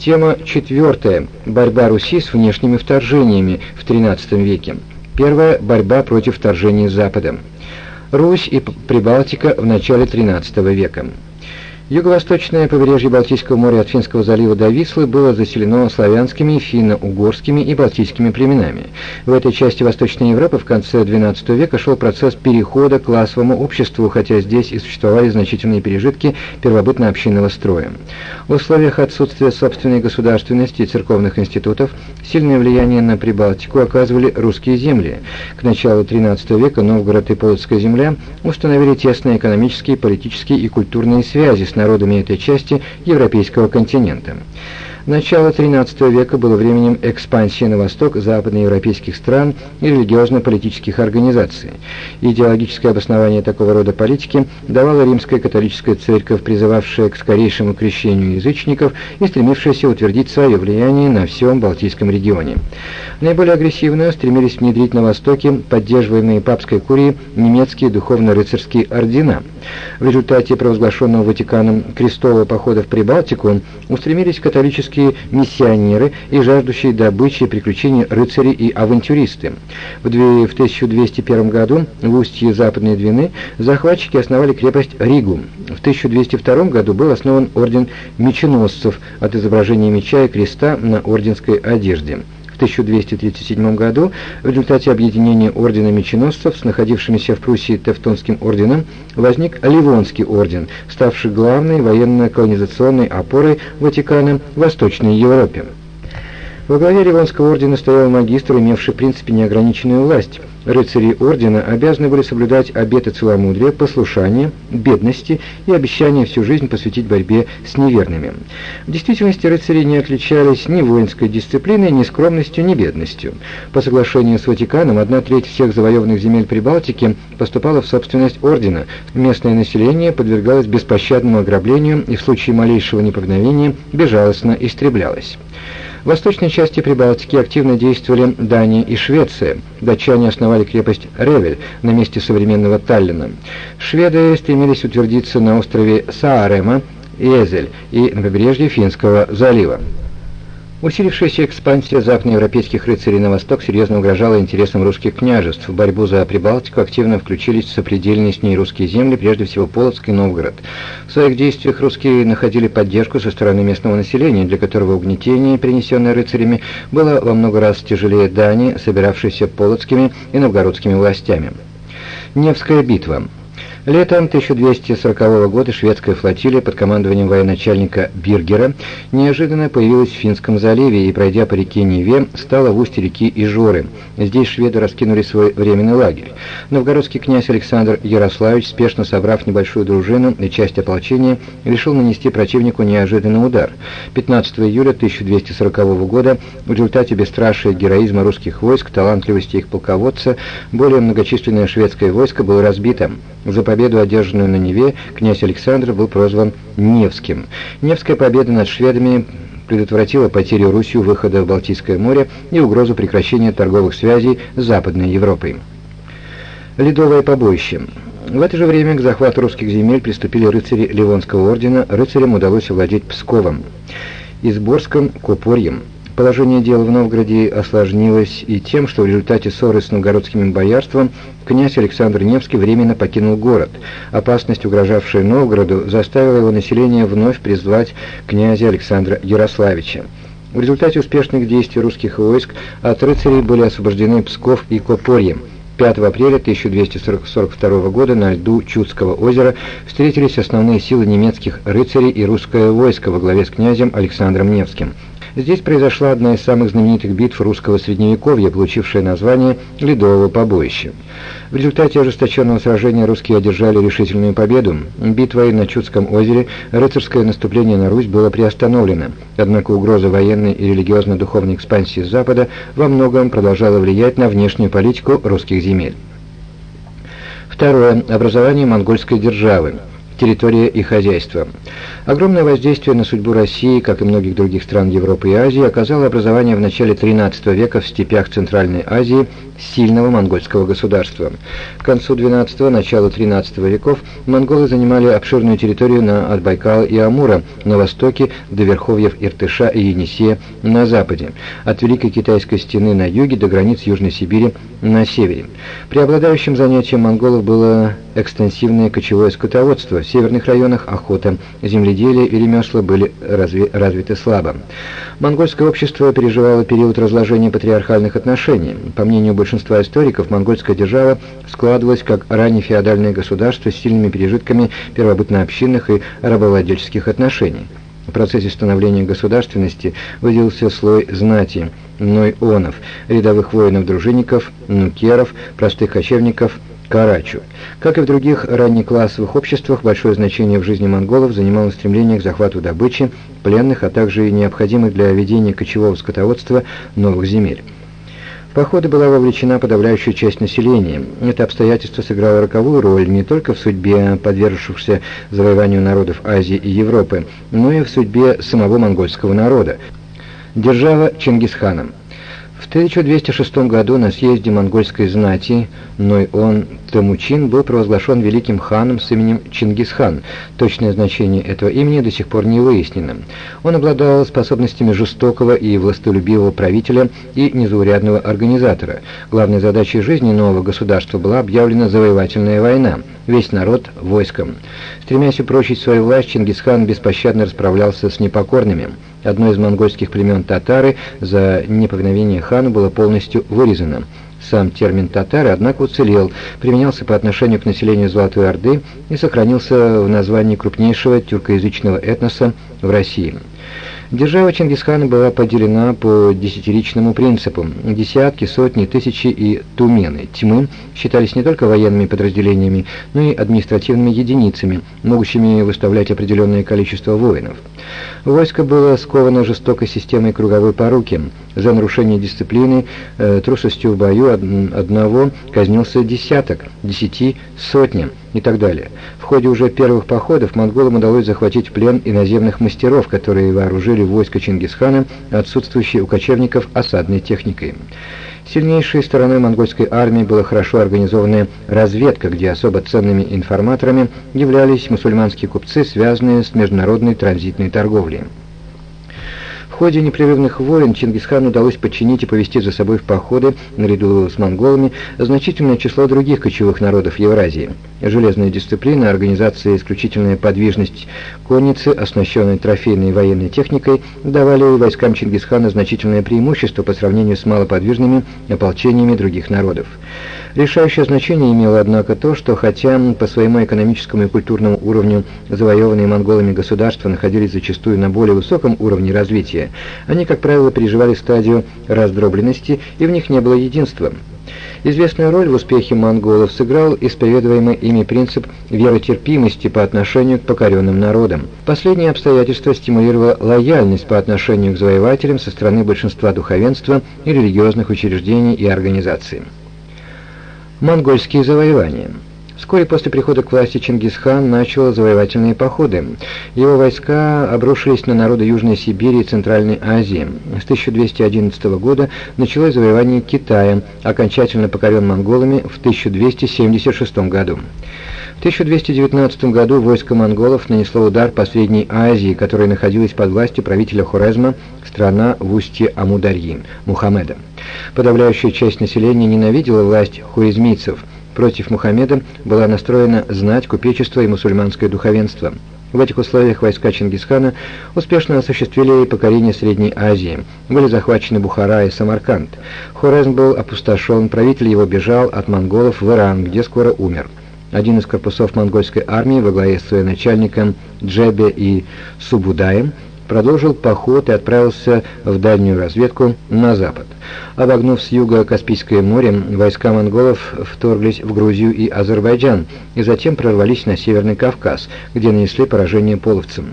Тема четвертая. Борьба Руси с внешними вторжениями в XIII веке. Первая – борьба против вторжений Запада. Русь и Прибалтика в начале XIII века. Юго-восточное побережье Балтийского моря от Финского залива до Вислы было заселено славянскими, финно-угорскими и балтийскими племенами. В этой части Восточной Европы в конце XII века шел процесс перехода к классовому обществу, хотя здесь и существовали значительные пережитки первобытно-общинного строя. В условиях отсутствия собственной государственности и церковных институтов сильное влияние на Прибалтику оказывали русские земли. К началу XIII века Новгород и Полоцкая земля установили тесные экономические, политические и культурные связи с народами этой части европейского континента. Начало XIII века было временем экспансии на восток западноевропейских стран и религиозно-политических организаций. Идеологическое обоснование такого рода политики давала римская католическая церковь, призывавшая к скорейшему крещению язычников и стремившаяся утвердить свое влияние на всем Балтийском регионе. Наиболее агрессивно стремились внедрить на Востоке поддерживаемые папской курией немецкие духовно-рыцарские ордена. В результате провозглашенного Ватиканом крестового похода в Прибалтику устремились католические русские миссионеры и жаждущие добычи и приключений рыцари и авантюристы. В 1201 году в устье Западной Двины захватчики основали крепость Ригу. В 1202 году был основан орден меченосцев от изображения меча и креста на орденской одежде. 1237 году в результате объединения ордена меченосцев с находившимися в Пруссии Тевтонским орденом возник Ливонский орден, ставший главной военно-колонизационной опорой Ватикана в Восточной Европе. Во главе Ливонского ордена стоял магистр, имевший в принципе неограниченную власть. Рыцари ордена обязаны были соблюдать обеты целомудрия, послушания, бедности и обещание всю жизнь посвятить борьбе с неверными. В действительности рыцари не отличались ни воинской дисциплиной, ни скромностью, ни бедностью. По соглашению с Ватиканом, одна треть всех завоеванных земель Прибалтики поступала в собственность ордена. Местное население подвергалось беспощадному ограблению и в случае малейшего неповиновения безжалостно истреблялось. В восточной части Прибалтики активно действовали Дания и Швеция. Датчане основали крепость Ревель на месте современного Таллина. Шведы стремились утвердиться на острове Саарема, Эзель и на побережье Финского залива. Усилившаяся экспансия западноевропейских рыцарей на восток серьезно угрожала интересам русских княжеств. В борьбу за Прибалтику активно включились сопредельные с ней русские земли, прежде всего Полоцк и Новгород. В своих действиях русские находили поддержку со стороны местного населения, для которого угнетение, принесенное рыцарями, было во много раз тяжелее дани, собиравшейся полоцкими и новгородскими властями. Невская битва. Летом 1240 года шведская флотилия под командованием военачальника Биргера неожиданно появилась в Финском заливе и, пройдя по реке Неве, стала в устье реки Ижоры. Здесь шведы раскинули свой временный лагерь. Новгородский князь Александр Ярославич, спешно собрав небольшую дружину и часть ополчения, решил нанести противнику неожиданный удар. 15 июля 1240 года в результате бесстрашия героизма русских войск, талантливости их полководца, более многочисленное шведское войско было разбито. За победу, одержанную на Неве, князь Александр был прозван Невским. Невская победа над шведами предотвратила потерю Русью выхода в Балтийское море и угрозу прекращения торговых связей с Западной Европой. Ледовое побоище. В это же время к захвату русских земель приступили рыцари Ливонского ордена, рыцарям удалось овладеть Псковом, Изборском, Купорьем. Положение дел в Новгороде осложнилось и тем, что в результате ссоры с новгородским боярством князь Александр Невский временно покинул город. Опасность, угрожавшая Новгороду, заставила его население вновь призвать князя Александра Ярославича. В результате успешных действий русских войск от рыцарей были освобождены Псков и Копорье. 5 апреля 1242 года на льду Чудского озера встретились основные силы немецких рыцарей и русское войско во главе с князем Александром Невским. Здесь произошла одна из самых знаменитых битв русского средневековья, получившая название «Ледового побоища». В результате ожесточенного сражения русские одержали решительную победу. Битвой на Чудском озере рыцарское наступление на Русь было приостановлено. Однако угроза военной и религиозно-духовной экспансии Запада во многом продолжала влиять на внешнюю политику русских земель. Второе. Образование монгольской державы. Территория и хозяйство. Огромное воздействие на судьбу России, как и многих других стран Европы и Азии, оказало образование в начале XIII века в степях Центральной Азии сильного монгольского государства. К концу XII – началу XIII веков монголы занимали обширную территорию на, от Байкала и Амура на востоке до верховьев Иртыша и Енисея на западе, от Великой Китайской стены на юге до границ Южной Сибири на севере. Преобладающим занятием монголов было экстенсивное кочевое скотоводство, северных районах охота, земледелие и ремесла были разви развиты слабо. Монгольское общество переживало период разложения патриархальных отношений. По мнению большинства историков, монгольская держава складывалась как ранее феодальное государство с сильными пережитками первобытно-общинных и рабовладельческих отношений. В процессе становления государственности выделился слой знати, нойонов, рядовых воинов-дружинников, нукеров, простых кочевников – Карачу. Как и в других раннеклассовых обществах, большое значение в жизни монголов занимало стремление к захвату добычи, пленных, а также и необходимых для ведения кочевого скотоводства новых земель. В походы была вовлечена подавляющая часть населения. Это обстоятельство сыграло роковую роль не только в судьбе подвергшихся завоеванию народов Азии и Европы, но и в судьбе самого монгольского народа. Держава Чингисханом. В 1206 году на съезде монгольской знати Ной-Он Тамучин был провозглашен великим ханом с именем Чингисхан. Точное значение этого имени до сих пор не выяснено. Он обладал способностями жестокого и властолюбивого правителя и незаурядного организатора. Главной задачей жизни нового государства была объявлена завоевательная война. Весь народ войском. Стремясь упрочить свою власть, Чингисхан беспощадно расправлялся с непокорными. Одно из монгольских племен татары за неповиновение хану было полностью вырезано. Сам термин «татары», однако, уцелел, применялся по отношению к населению Золотой Орды и сохранился в названии крупнейшего тюркоязычного этноса в России. Держава Чингисхана была поделена по десятиричному принципу. Десятки, сотни, тысячи и тумены, тьмы, считались не только военными подразделениями, но и административными единицами, могущими выставлять определенное количество воинов. Войско было сковано жестокой системой круговой поруки. За нарушение дисциплины, э, трусостью в бою од одного казнился десяток, десяти – сотни и так далее. В ходе уже первых походов монголам удалось захватить в плен иноземных мастеров, которые вооружили войско Чингисхана, отсутствующие у кочевников осадной техникой. Сильнейшей стороной монгольской армии была хорошо организованная разведка, где особо ценными информаторами являлись мусульманские купцы, связанные с международной транзитной торговлей ходе непрерывных войн Чингисхану удалось подчинить и повести за собой в походы, наряду с монголами, значительное число других кочевых народов Евразии. Железная дисциплина, организация и исключительная подвижность конницы, оснащенной трофейной военной техникой, давали войскам Чингисхана значительное преимущество по сравнению с малоподвижными ополчениями других народов. Решающее значение имело, однако, то, что хотя по своему экономическому и культурному уровню завоеванные монголами государства находились зачастую на более высоком уровне развития, они, как правило, переживали стадию раздробленности, и в них не было единства. Известную роль в успехе монголов сыграл исповедуемый ими принцип веротерпимости по отношению к покоренным народам. Последнее обстоятельство стимулировало лояльность по отношению к завоевателям со стороны большинства духовенства и религиозных учреждений и организаций. Монгольские завоевания. Вскоре после прихода к власти Чингисхан начал завоевательные походы. Его войска обрушились на народы Южной Сибири и Центральной Азии. С 1211 года началось завоевание Китая, окончательно покорен монголами в 1276 году. В 1219 году войско монголов нанесло удар по Средней Азии, которая находилась под властью правителя Хорезма, страна в устье Амударьи, Мухаммеда. Подавляющая часть населения ненавидела власть хуизмийцев. Против Мухаммеда была настроена знать, купечество и мусульманское духовенство. В этих условиях войска Чингисхана успешно осуществили покорение Средней Азии. Были захвачены Бухара и Самарканд. Хорезм был опустошен, правитель его бежал от монголов в Иран, где скоро умер. Один из корпусов монгольской армии во главе с начальником Джебе и Субудаем продолжил поход и отправился в дальнюю разведку на запад. Обогнув с юга Каспийское море, войска монголов вторглись в Грузию и Азербайджан и затем прорвались на Северный Кавказ, где нанесли поражение половцам.